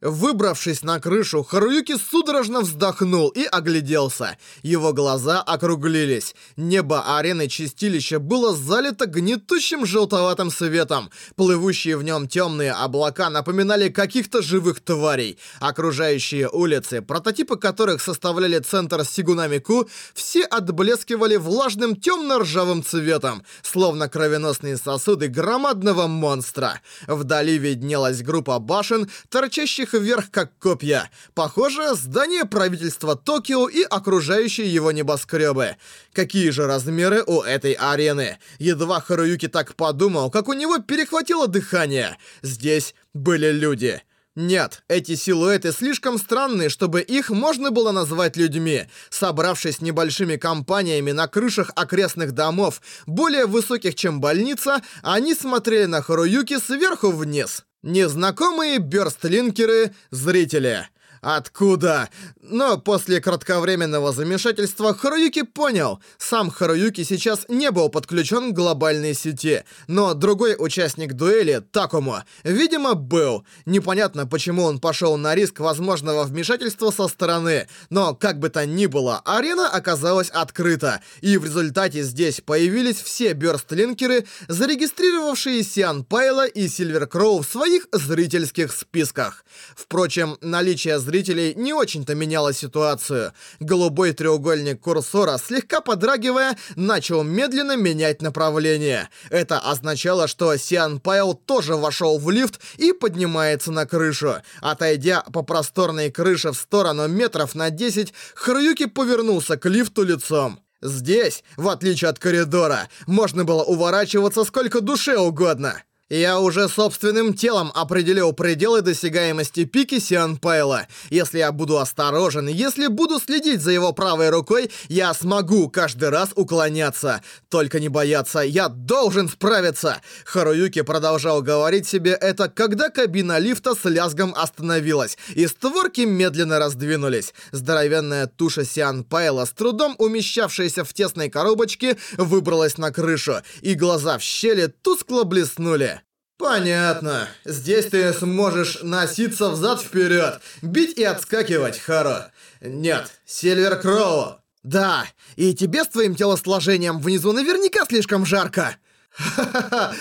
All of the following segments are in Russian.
Выбравшись на крышу, Харуюки судорожно вздохнул и огляделся. Его глаза округлились. Небо арены Чистилища было залито гнетущим желтоватым светом. Плывущие в нем темные облака напоминали каких-то живых тварей. Окружающие улицы, прототипы которых составляли центр Сигунамику, все отблескивали влажным темно-ржавым цветом, словно кровеносные сосуды громадного монстра. Вдали виднелась группа башен, торчащих их вверх как копья. Похоже, здание правительства Токио и окружающие его небоскребы. Какие же размеры у этой арены? Едва Харуюки так подумал, как у него перехватило дыхание. Здесь были люди. Нет, эти силуэты слишком странные, чтобы их можно было назвать людьми. Собравшись небольшими компаниями на крышах окрестных домов, более высоких, чем больница, они смотрели на Харуюки сверху вниз. Незнакомые бёрстлинкеры — зрители. Откуда? Но после кратковременного замешательства Харуюки понял. Сам Харуюки сейчас не был подключен к глобальной сети. Но другой участник дуэли, Такому, видимо, был. Непонятно, почему он пошел на риск возможного вмешательства со стороны. Но, как бы то ни было, арена оказалась открыта. И в результате здесь появились все бёрстлинкеры, зарегистрировавшие Сиан Пайла и Сильвер Кроу в своих зрительских списках. Впрочем, наличие зрителей зрителей не очень-то меняло ситуацию. Голубой треугольник курсора, слегка подрагивая, начал медленно менять направление. Это означало, что Сиан Пайл тоже вошел в лифт и поднимается на крышу. Отойдя по просторной крыше в сторону метров на 10, Харуюки повернулся к лифту лицом. Здесь, в отличие от коридора, можно было уворачиваться сколько душе угодно. Я уже собственным телом определил пределы досягаемости пики Сиан Пайла. Если я буду осторожен, если буду следить за его правой рукой, я смогу каждый раз уклоняться. Только не бояться, я должен справиться. Харуюки продолжал говорить себе это, когда кабина лифта с лязгом остановилась, и створки медленно раздвинулись. Здоровенная туша Сиан Пайла, с трудом умещавшаяся в тесной коробочке, выбралась на крышу, и глаза в щели тускло блеснули. «Понятно. Здесь ты сможешь носиться взад-вперед, бить и отскакивать, Харо. Нет, Сильвер Кроу. Да, и тебе с твоим телосложением внизу наверняка слишком жарко». Ха-ха-ха,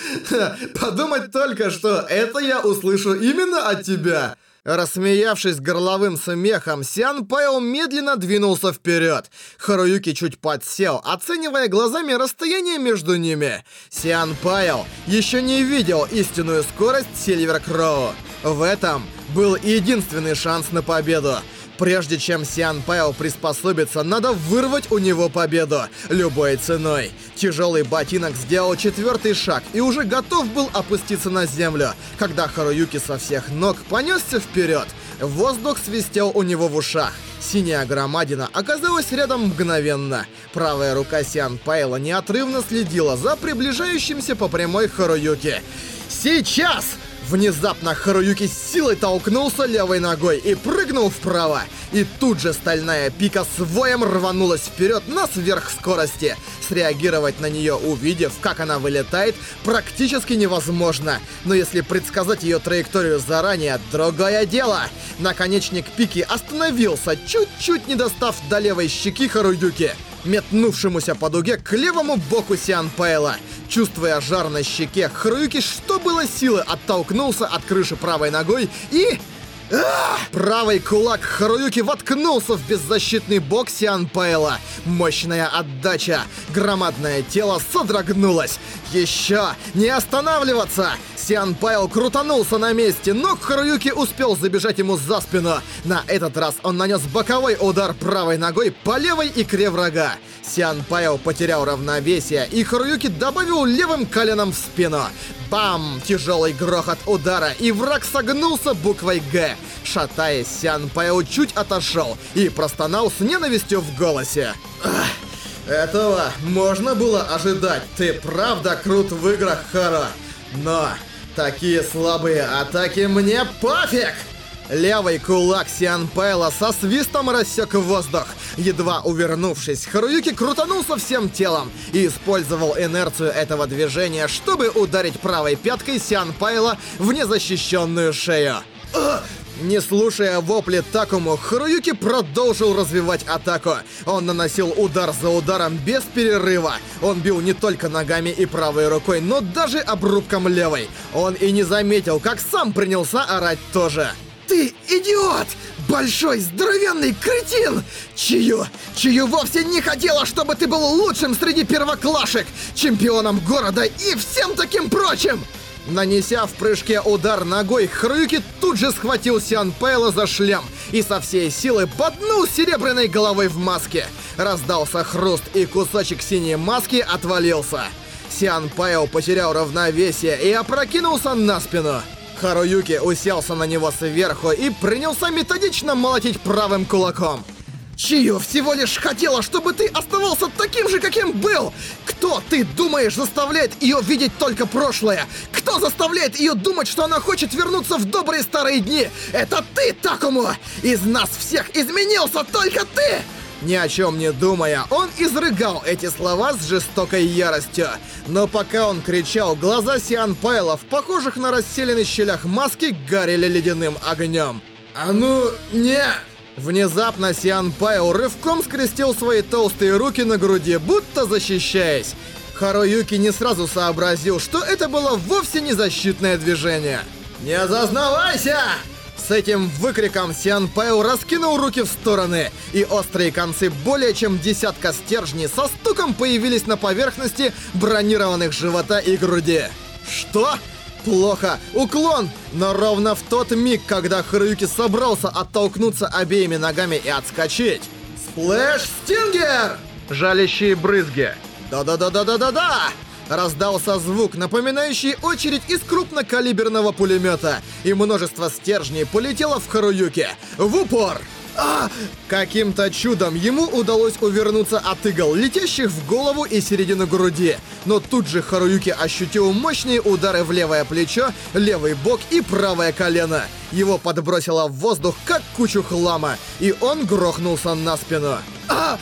подумать только, что это я услышу именно от тебя. Рассмеявшись горловым смехом, Сиан Пайо медленно двинулся вперед. Харуюки чуть подсел, оценивая глазами расстояние между ними. Сиан Пайо еще не видел истинную скорость Сильвер Кроу. В этом был единственный шанс на победу. Прежде чем Сиан Пао приспособится, надо вырвать у него победу. Любой ценой. Тяжелый ботинок сделал четвертый шаг и уже готов был опуститься на землю, когда Харуюки со всех ног понесся вперед. Воздух свистел у него в ушах. Синяя громадина оказалась рядом мгновенно. Правая рука Сиан Пайла неотрывно следила за приближающимся по прямой Харуюки. «Сейчас!» Внезапно Харуюки с силой толкнулся левой ногой и прыгнул вправо. И тут же стальная пика с воем рванулась вперед на сверхскорости. Среагировать на нее, увидев, как она вылетает, практически невозможно. Но если предсказать ее траекторию заранее, другое дело. Наконечник пики остановился, чуть-чуть не достав до левой щеки Харуюки метнувшемуся по дуге к левому боку Сиан Пайла. Чувствуя жар на щеке, Харуюки что было силы оттолкнулся от крыши правой ногой и... Правый кулак Харуюки воткнулся в беззащитный бок Сиан Пайла. Мощная отдача. Громадное тело содрогнулось. Еще не останавливаться! Сиан Пайл крутанулся на месте, но Харуюки успел забежать ему за спину. На этот раз он нанес боковой удар правой ногой по левой икре врага. Сиан Пайл потерял равновесие, и Харуюки добавил левым коленом в спину. Бам! Тяжелый грохот удара, и враг согнулся буквой «Г». Шатаясь, Сиан Пайл чуть отошел и простонал с ненавистью в голосе. Этого можно было ожидать. Ты правда крут в играх, Харо. Но такие слабые атаки мне пофиг! Левый кулак Сиан Пайла со свистом рассек воздух. Едва увернувшись, Харуюки крутанулся всем телом и использовал инерцию этого движения, чтобы ударить правой пяткой Сиан Пайла в незащищенную шею. Не слушая вопли Такому, Харуюки продолжил развивать атаку. Он наносил удар за ударом без перерыва. Он бил не только ногами и правой рукой, но даже обрубком левой. Он и не заметил, как сам принялся орать тоже. Ты идиот! Большой, здоровенный кретин! Чью, чью вовсе не хотела, чтобы ты был лучшим среди первоклашек, чемпионом города и всем таким прочим! Нанеся в прыжке удар ногой, Хрюки тут же схватил Сиан Пейла за шлем и со всей силы поднул серебряной головой в маске. Раздался хруст, и кусочек синей маски отвалился. Сиан Пайо потерял равновесие и опрокинулся на спину. Харуюки уселся на него сверху и принялся методично молотить правым кулаком. Чию всего лишь хотела, чтобы ты оставался таким же, каким был! Кто, ты думаешь, заставляет ее видеть только прошлое? Кто заставляет ее думать, что она хочет вернуться в добрые старые дни? Это ты, Такому! Из нас всех изменился только ты! Ни о чем не думая, он изрыгал эти слова с жестокой яростью. Но пока он кричал, глаза Сиан Пайлов, похожих на расселенных щелях маски, горели ледяным огнем. «А ну, не...» Внезапно Сиан Пайо рывком скрестил свои толстые руки на груди, будто защищаясь. Харуюки не сразу сообразил, что это было вовсе не защитное движение. «Не зазнавайся!» С этим выкриком Сиан Пайо раскинул руки в стороны, и острые концы более чем десятка стержней со стуком появились на поверхности бронированных живота и груди. «Что?» Плохо. Уклон! Но ровно в тот миг, когда Харуюки собрался оттолкнуться обеими ногами и отскочить. Сплэш Стингер! Жалящие брызги. Да-да-да-да-да-да-да! Раздался звук, напоминающий очередь из крупнокалиберного пулемета, и множество стержней полетело в Харуюки. В упор! А! Каким-то чудом ему удалось увернуться от игл, летящих в голову и середину груди. Но тут же Харуюки ощутил мощные удары в левое плечо, левый бок и правое колено. Его подбросило в воздух, как кучу хлама, и он грохнулся на спину. А!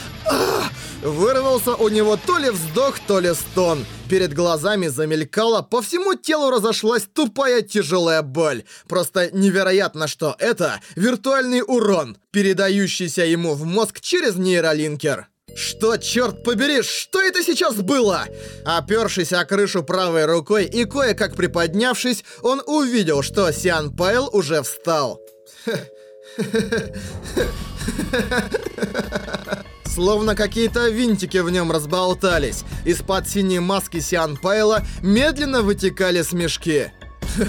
Вырвался у него то ли вздох, то ли стон. Перед глазами замелькала, по всему телу разошлась тупая тяжелая боль. Просто невероятно, что это виртуальный урон, передающийся ему в мозг через нейролинкер. Что, черт побери, что это сейчас было? Опершись о крышу правой рукой и кое-как приподнявшись, он увидел, что Сиан Пайл уже встал. Словно какие-то винтики в нем разболтались. Из-под синей маски Сиан Пайла медленно вытекали смешки.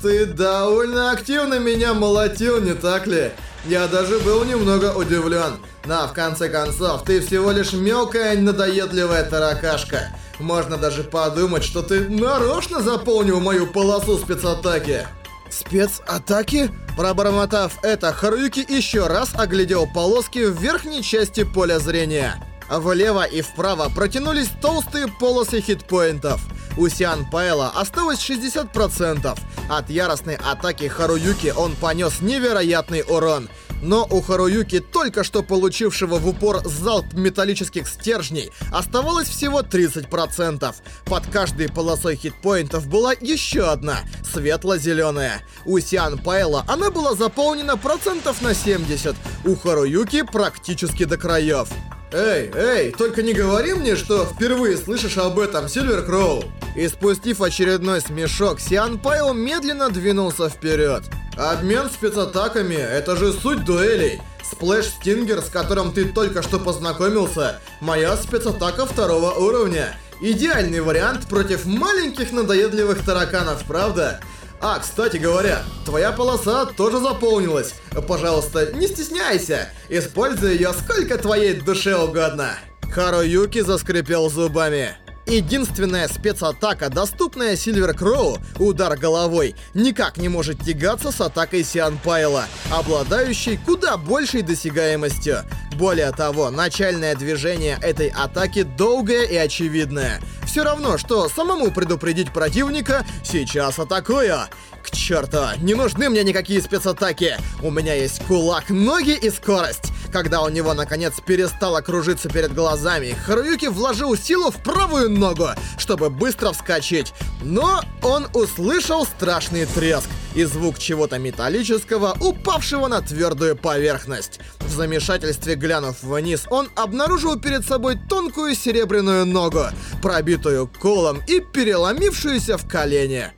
Ты довольно активно меня молотил, не так ли? Я даже был немного удивлен. Но в конце концов, ты всего лишь мелкая надоедливая таракашка. Можно даже подумать, что ты нарочно заполнил мою полосу спецатаки. Спецатаки? Пробормотав это, Харуюки еще раз оглядел полоски в верхней части поля зрения. Влево и вправо протянулись толстые полосы хитпоинтов. У Сиан Пайла осталось 60%. От яростной атаки Харуюки он понес невероятный урон. Но у Харуюки, только что получившего в упор залп металлических стержней, оставалось всего 30%. Под каждой полосой хитпоинтов была еще одна, светло-зеленая. У Сиан Пайла она была заполнена процентов на 70, у Харуюки практически до краев. «Эй, эй, только не говори мне, что впервые слышишь об этом, Сильвер Кроу!» Испустив очередной смешок, Сиан Пайл медленно двинулся вперед. «Обмен спецатаками — это же суть дуэлей!» Сплэш Стингер, с которым ты только что познакомился, моя спецатака второго уровня. Идеальный вариант против маленьких надоедливых тараканов, правда? А, кстати говоря, твоя полоса тоже заполнилась. Пожалуйста, не стесняйся. Используй ее сколько твоей душе угодно. Харуюки заскрипел зубами. Единственная спецатака, доступная Сильвер Кроу, удар головой, никак не может тягаться с атакой Сиан Пайла, обладающей куда большей досягаемостью. Более того, начальное движение этой атаки долгое и очевидное. Все равно, что самому предупредить противника «Сейчас атакую!» К черту, не нужны мне никакие спецатаки. У меня есть кулак, ноги и скорость. Когда у него наконец перестало кружиться перед глазами, Харуюки вложил силу в правую ногу, чтобы быстро вскочить. Но он услышал страшный треск и звук чего-то металлического, упавшего на твердую поверхность. В замешательстве глянув вниз, он обнаружил перед собой тонкую серебряную ногу, пробитую колом и переломившуюся в колене.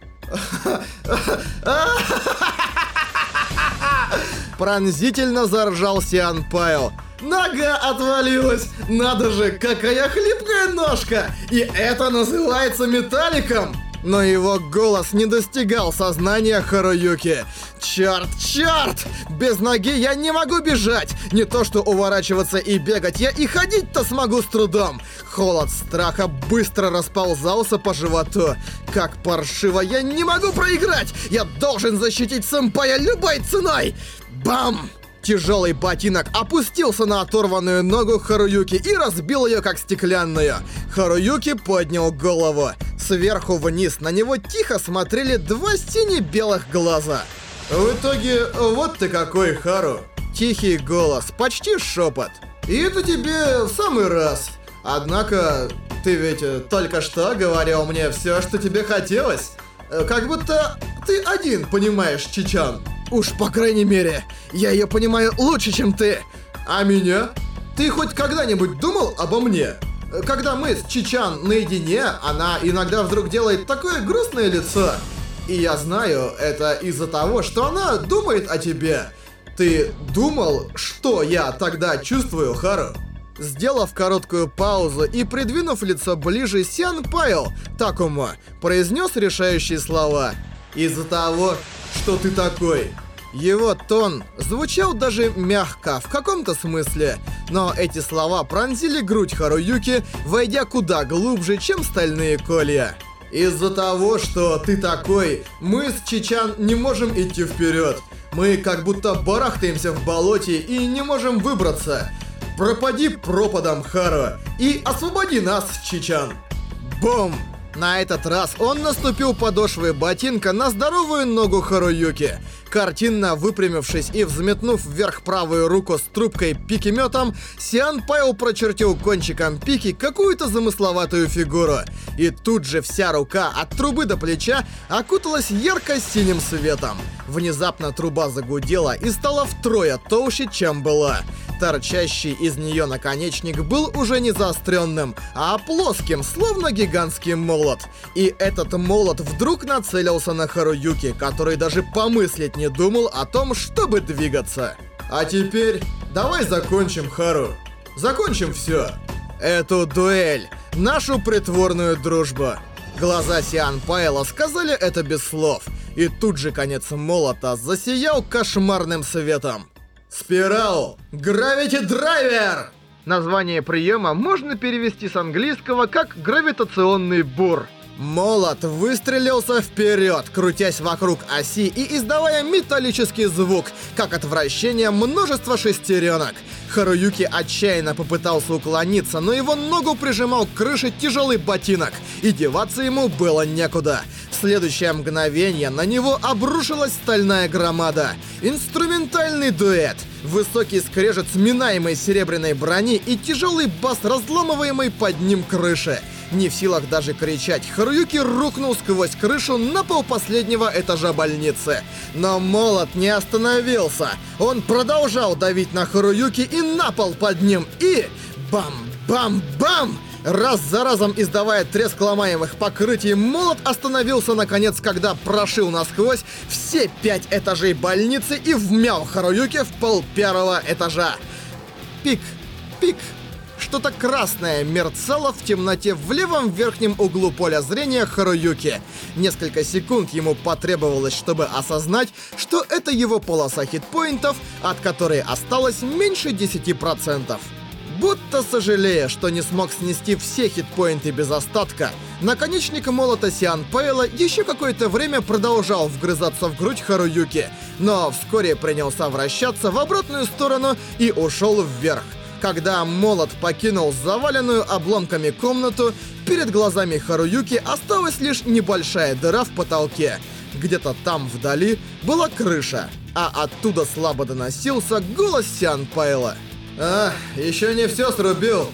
Пронзительно заржал Сиан Пайл. Нога отвалилась! Надо же, какая хлипкая ножка! И это называется металликом! Но его голос не достигал сознания Харуюки. Черт, черт! Без ноги я не могу бежать! Не то что уворачиваться и бегать, я и ходить-то смогу с трудом! Холод страха быстро расползался по животу. Как паршиво, я не могу проиграть! Я должен защитить сэмпая любой ценой! Бам! Тяжелый ботинок опустился на оторванную ногу Харуюки и разбил ее как стеклянную. Харуюки поднял голову. Сверху вниз на него тихо смотрели два сине-белых глаза. В итоге, вот ты какой, Хару. Тихий голос, почти шепот. И это тебе в самый раз. Однако, ты ведь только что говорил мне все, что тебе хотелось. Как будто ты один понимаешь, Чичан. Уж по крайней мере, я ее понимаю лучше, чем ты. А меня? Ты хоть когда-нибудь думал обо мне? Когда мы с Чичан наедине, она иногда вдруг делает такое грустное лицо. И я знаю, это из-за того, что она думает о тебе. Ты думал, что я тогда чувствую, Хару? Сделав короткую паузу и придвинув лицо ближе, Сян Пайл, Такума, произнес решающие слова. Из-за того, что ты такой. Его тон звучал даже мягко, в каком-то смысле, но эти слова пронзили грудь Харуюки, войдя куда глубже, чем стальные колья. Из-за того, что ты такой, мы с Чичан не можем идти вперед. Мы как будто барахтаемся в болоте и не можем выбраться. Пропади пропадом, Хару, и освободи нас, Чичан. Бум! На этот раз он наступил подошвой ботинка на здоровую ногу Харуюки. Картинно выпрямившись и взметнув вверх правую руку с трубкой пикеметом, Сиан Пайл прочертил кончиком пики какую-то замысловатую фигуру. И тут же вся рука от трубы до плеча окуталась ярко-синим светом. Внезапно труба загудела и стала втрое толще, чем была. Торчащий из нее наконечник был уже не заостренным, а плоским, словно гигантский молот. И этот молот вдруг нацелился на Харуюки, который даже помыслить не думал о том, чтобы двигаться. А теперь давай закончим, Хару. Закончим все. Эту дуэль, нашу притворную дружбу. Глаза Сиан Пайла сказали это без слов, и тут же конец молота засиял кошмарным светом. Спирал! Гравити Драйвер! Название приема можно перевести с английского как «гравитационный бур». Молот выстрелился вперед, крутясь вокруг оси и издавая металлический звук, как от вращения множества шестеренок. Харуюки отчаянно попытался уклониться, но его ногу прижимал к крыше тяжелый ботинок, и деваться ему было некуда. Следующее мгновение на него обрушилась стальная громада. Инструментальный дуэт. Высокий скрежет сминаемой серебряной брони и тяжелый бас, разламываемый под ним крыши. Не в силах даже кричать, Харуюки рухнул сквозь крышу на пол последнего этажа больницы. Но молот не остановился. Он продолжал давить на Харуюки и на пол под ним. И... Бам-бам-бам! Раз за разом издавая треск ломаемых покрытий, молот остановился наконец, когда прошил насквозь все пять этажей больницы и вмял Харуюки в пол первого этажа. Пик, пик, что-то красное мерцало в темноте в левом верхнем углу поля зрения Харуюки. Несколько секунд ему потребовалось, чтобы осознать, что это его полоса хитпоинтов, от которой осталось меньше 10%. Будто сожалея, что не смог снести все хитпоинты без остатка, наконечник молота Сиан Пейла еще какое-то время продолжал вгрызаться в грудь Харуюки, но вскоре принялся вращаться в обратную сторону и ушел вверх. Когда молот покинул заваленную обломками комнату, перед глазами Харуюки осталась лишь небольшая дыра в потолке. Где-то там вдали была крыша, а оттуда слабо доносился голос Сиан Пайла. А, еще не все срубил.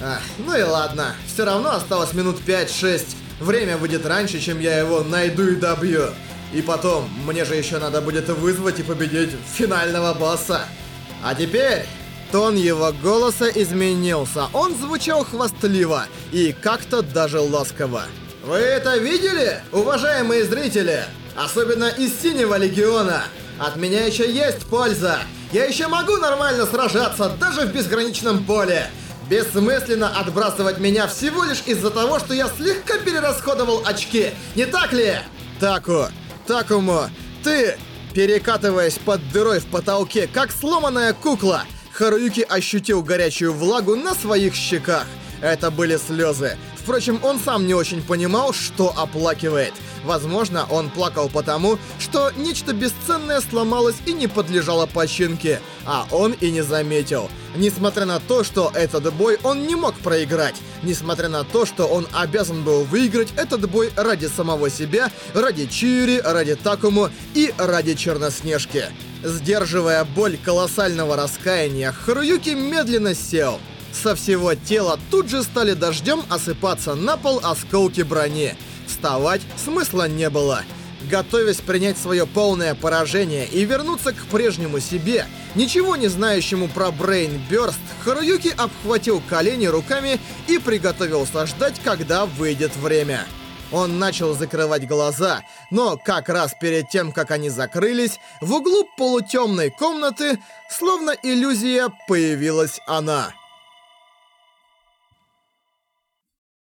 А, ну и ладно, все равно осталось минут 5-6. Время выйдет раньше, чем я его найду и добью. И потом, мне же еще надо будет вызвать и победить финального босса. А теперь... Тон его голоса изменился. Он звучал хвастливо и как-то даже ласково. Вы это видели, уважаемые зрители? Особенно из Синего Легиона. От меня еще есть польза. Я еще могу нормально сражаться, даже в безграничном поле. Бессмысленно отбрасывать меня всего лишь из-за того, что я слегка перерасходовал очки. Не так ли? Таку, Такому, ты, перекатываясь под дырой в потолке, как сломанная кукла, Харуюки ощутил горячую влагу на своих щеках. Это были слезы. Впрочем, он сам не очень понимал, что оплакивает. Возможно, он плакал потому, что нечто бесценное сломалось и не подлежало починке, а он и не заметил. Несмотря на то, что этот бой он не мог проиграть, несмотря на то, что он обязан был выиграть этот бой ради самого себя, ради Чири, ради Такому и ради Черноснежки. Сдерживая боль колоссального раскаяния, Харуюки медленно сел. Со всего тела тут же стали дождем осыпаться на пол осколки брони. Вставать смысла не было. Готовясь принять свое полное поражение и вернуться к прежнему себе, ничего не знающему про Брейн Бёрст, Харуюки обхватил колени руками и приготовился ждать, когда выйдет время. Он начал закрывать глаза, но как раз перед тем, как они закрылись, в углу полутемной комнаты, словно иллюзия, появилась она —